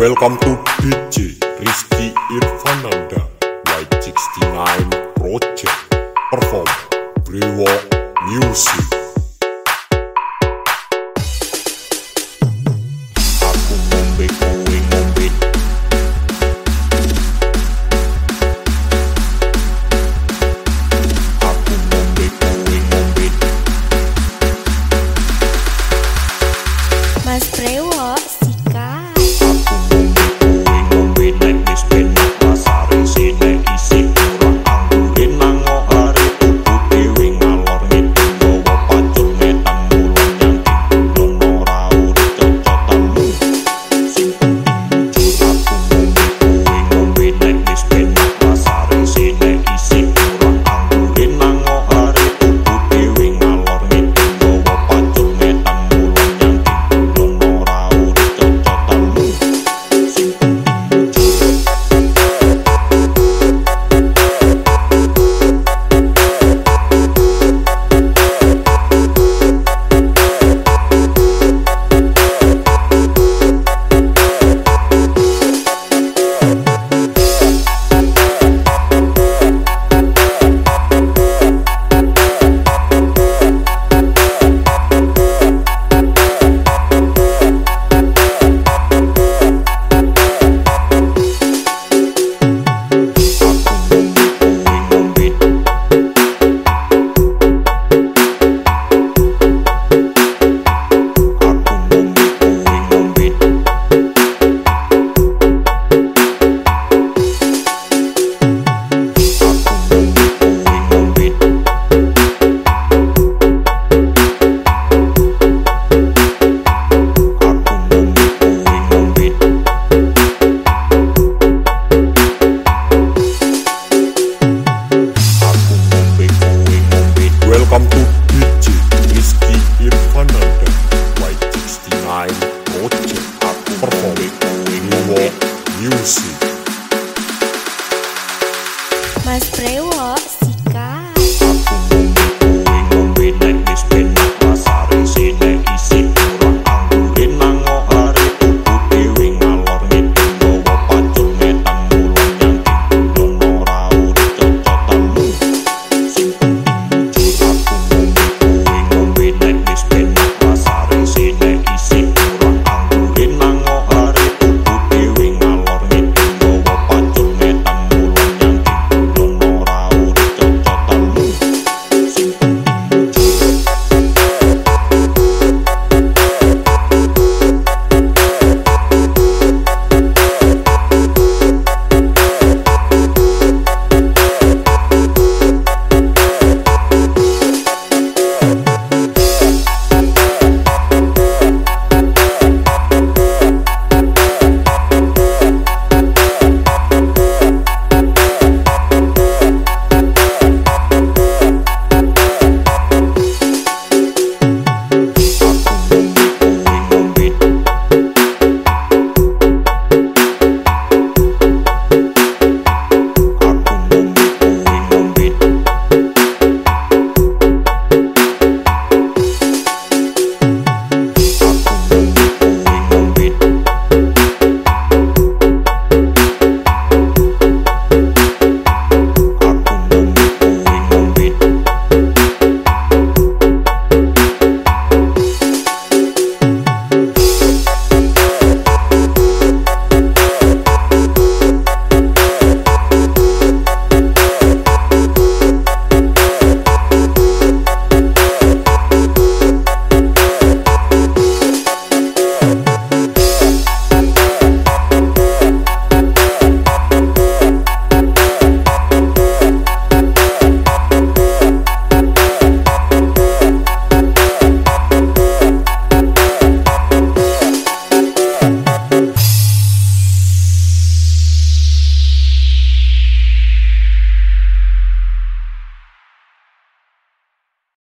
welcome to DJ Rizky Irfananda Y69 Project. Perform Brewok Music spre